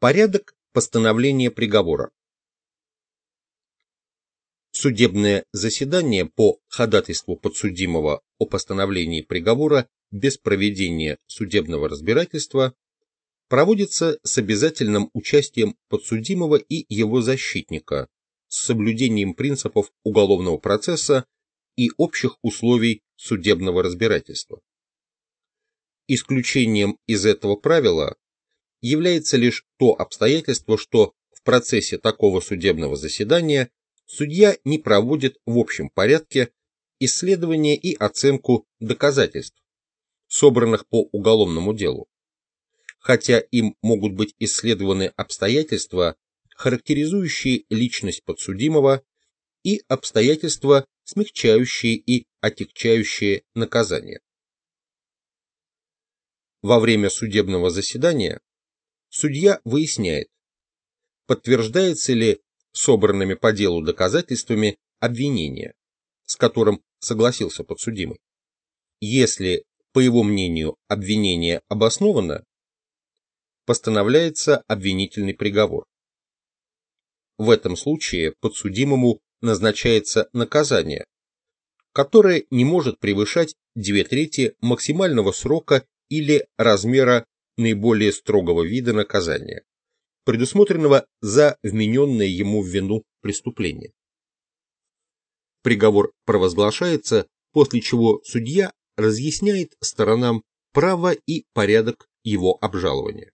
Порядок постановления приговора. Судебное заседание по ходатайству подсудимого о постановлении приговора без проведения судебного разбирательства проводится с обязательным участием подсудимого и его защитника с соблюдением принципов уголовного процесса и общих условий судебного разбирательства. Исключением из этого правила является лишь то обстоятельство, что в процессе такого судебного заседания судья не проводит в общем порядке исследование и оценку доказательств, собранных по уголовному делу, хотя им могут быть исследованы обстоятельства, характеризующие личность подсудимого и обстоятельства, смягчающие и отягчающие наказание. Во время судебного заседания судья выясняет, подтверждается ли собранными по делу доказательствами обвинение, с которым согласился подсудимый. Если, по его мнению, обвинение обосновано, постановляется обвинительный приговор. В этом случае подсудимому назначается наказание, которое не может превышать две трети максимального срока или размера наиболее строгого вида наказания, предусмотренного за вмененное ему в вину преступление. Приговор провозглашается, после чего судья разъясняет сторонам право и порядок его обжалования.